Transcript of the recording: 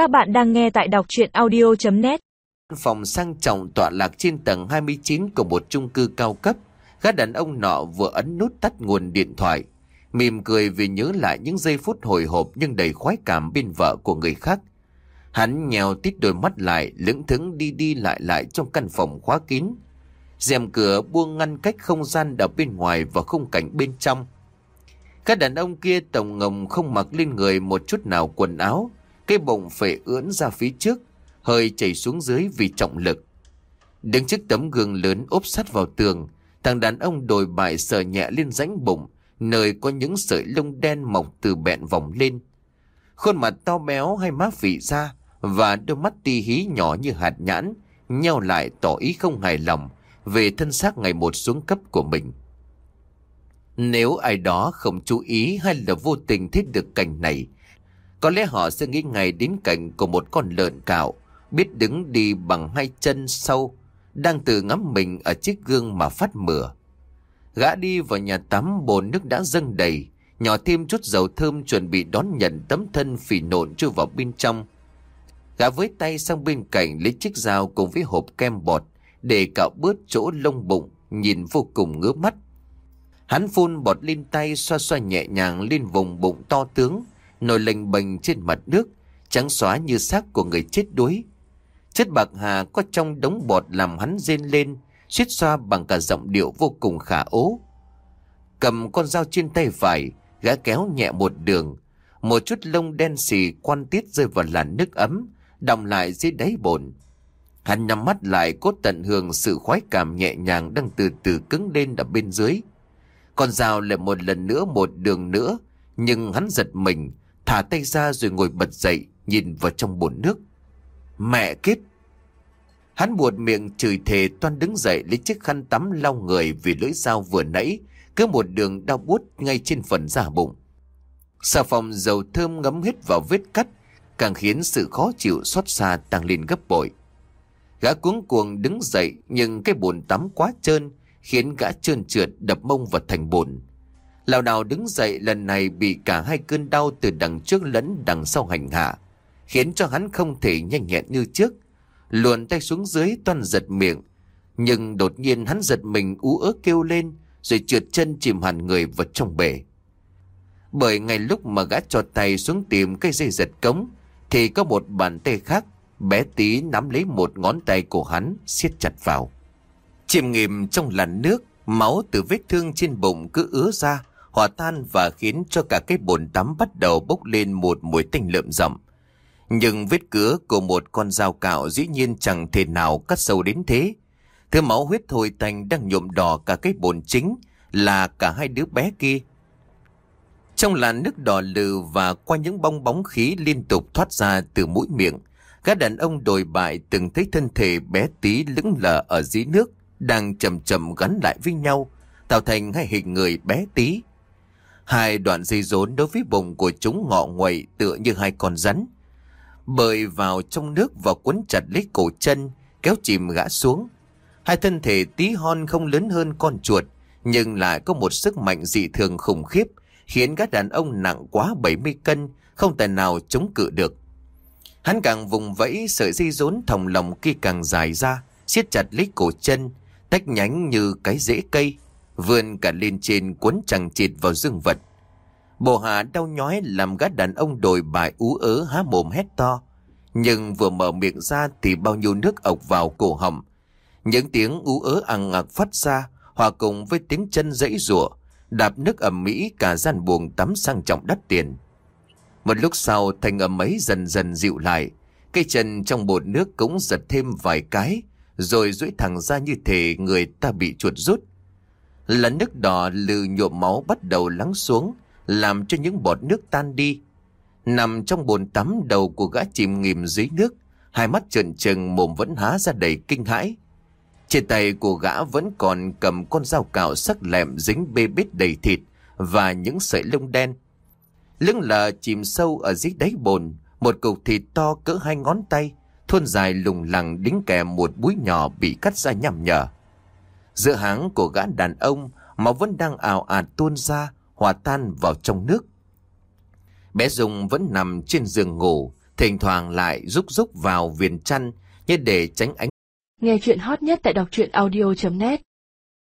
Các bạn đang nghe tại đọc chuyện audio.net Phòng sang trọng tọa lạc trên tầng 29 của một chung cư cao cấp. Gã đàn ông nọ vừa ấn nút tắt nguồn điện thoại. Mỉm cười vì nhớ lại những giây phút hồi hộp nhưng đầy khoái cảm bên vợ của người khác. Hắn nhèo tít đôi mắt lại, lững thững đi đi lại lại trong căn phòng khóa kín. rèm cửa buông ngăn cách không gian ở bên ngoài và khung cảnh bên trong. Các đàn ông kia tổng ngồng không mặc lên người một chút nào quần áo, cái bụng phệ ưỡn ra phía trước, hơi chảy xuống dưới vì trọng lực. Đứng trước tấm gương lớn ốp sát vào tường, thằng đàn ông đồi bại sờ nhẹ lên rãnh bụng, nơi có những sợi lông đen mọc từ bẹn vòng lên. Khuôn mặt to béo hay má vị ra và đôi mắt ti hí nhỏ như hạt nhãn, nhau lại tỏ ý không hài lòng về thân xác ngày một xuống cấp của mình. Nếu ai đó không chú ý hay là vô tình thấy được cảnh này, có lẽ họ sẽ nghĩ ngay đến cảnh của một con lợn cạo, biết đứng đi bằng hai chân sâu, đang tự ngắm mình ở chiếc gương mà phát mửa. Gã đi vào nhà tắm bồn nước đã dâng đầy, nhỏ thêm chút dầu thơm chuẩn bị đón nhận tấm thân phỉ nộn chui vào bên trong. Gã với tay sang bên cạnh lấy chiếc dao cùng với hộp kem bọt để cạo bớt chỗ lông bụng, nhìn vô cùng ngứa mắt. Hắn phun bọt lên tay xoa xoa nhẹ nhàng lên vùng bụng to tướng, nổi lềnh bềnh trên mặt nước, trắng xóa như xác của người chết đuối. Chất bạc hà có trong đống bọt làm hắn rên lên, suýt xoa bằng cả giọng điệu vô cùng khả ố. Cầm con dao trên tay phải, gã kéo nhẹ một đường, một chút lông đen xì quan tiết rơi vào làn nước ấm, đọng lại dưới đáy bồn. Hắn nhắm mắt lại cốt tận hưởng sự khoái cảm nhẹ nhàng đang từ từ cứng lên ở bên dưới. Con dao lại một lần nữa một đường nữa, nhưng hắn giật mình, thả tay ra rồi ngồi bật dậy, nhìn vào trong bồn nước. Mẹ kết! Hắn buột miệng chửi thề toan đứng dậy lấy chiếc khăn tắm lau người vì lưỡi dao vừa nãy, cứ một đường đau buốt ngay trên phần da bụng. Xà phòng dầu thơm ngấm hết vào vết cắt, càng khiến sự khó chịu xót xa tăng lên gấp bội. Gã cuống cuồng đứng dậy nhưng cái bồn tắm quá trơn, khiến gã trơn trượt đập mông vào thành bồn. Lào đào đứng dậy lần này bị cả hai cơn đau từ đằng trước lẫn đằng sau hành hạ, khiến cho hắn không thể nhanh nhẹn như trước. Luồn tay xuống dưới toan giật miệng, nhưng đột nhiên hắn giật mình ú ớ kêu lên, rồi trượt chân chìm hẳn người vào trong bể. Bởi ngay lúc mà gã cho tay xuống tìm cây dây giật cống, thì có một bàn tay khác, bé tí nắm lấy một ngón tay của hắn, siết chặt vào. Chìm nghìm trong làn nước, máu từ vết thương trên bụng cứ ứa ra, hòa tan và khiến cho cả cái bồn tắm bắt đầu bốc lên một mùi tanh lợm rậm. Nhưng vết cứa của một con dao cạo dĩ nhiên chẳng thể nào cắt sâu đến thế. Thứ máu huyết thôi tanh đang nhuộm đỏ cả cái bồn chính là cả hai đứa bé kia. Trong làn nước đỏ lừ và qua những bong bóng khí liên tục thoát ra từ mũi miệng, các đàn ông đồi bại từng thấy thân thể bé tí lững lờ ở dưới nước, đang chậm chậm gắn lại với nhau, tạo thành hai hình người bé tí. Hai đoạn dây rốn đối với bụng của chúng ngọ nguậy tựa như hai con rắn. Bơi vào trong nước và quấn chặt lấy cổ chân, kéo chìm gã xuống. Hai thân thể tí hon không lớn hơn con chuột, nhưng lại có một sức mạnh dị thường khủng khiếp, khiến các đàn ông nặng quá 70 cân, không tài nào chống cự được. Hắn càng vùng vẫy sợi dây rốn thòng lòng kia càng dài ra, siết chặt lấy cổ chân, tách nhánh như cái rễ cây, vươn cả lên trên cuốn chẳng chịt vào dương vật. Bộ hạ đau nhói làm gã đàn ông đồi bài ú ớ há mồm hét to. Nhưng vừa mở miệng ra thì bao nhiêu nước ọc vào cổ họng. Những tiếng ú ớ ằng ngạc phát ra, hòa cùng với tiếng chân dãy rủa đạp nước ẩm mỹ cả gian buồng tắm sang trọng đắt tiền. Một lúc sau thanh âm ấy dần dần dịu lại, cây chân trong bột nước cũng giật thêm vài cái, rồi duỗi thẳng ra như thể người ta bị chuột rút. Là nước đỏ lừ nhuộm máu bắt đầu lắng xuống, làm cho những bọt nước tan đi. Nằm trong bồn tắm đầu của gã chìm nghìm dưới nước, hai mắt trợn trừng mồm vẫn há ra đầy kinh hãi. Trên tay của gã vẫn còn cầm con dao cạo sắc lẹm dính bê bết đầy thịt và những sợi lông đen. Lưng là chìm sâu ở dưới đáy bồn, một cục thịt to cỡ hai ngón tay, thuôn dài lùng lẳng đính kèm một búi nhỏ bị cắt ra nhằm nhở. Giữa háng của gã đàn ông, mà vẫn đang ảo ạt tuôn ra, hòa tan vào trong nước. Bé Dung vẫn nằm trên giường ngủ, thỉnh thoảng lại rúc rúc vào viền chăn như để tránh ánh Nghe chuyện hot nhất tại đọc truyện audio.net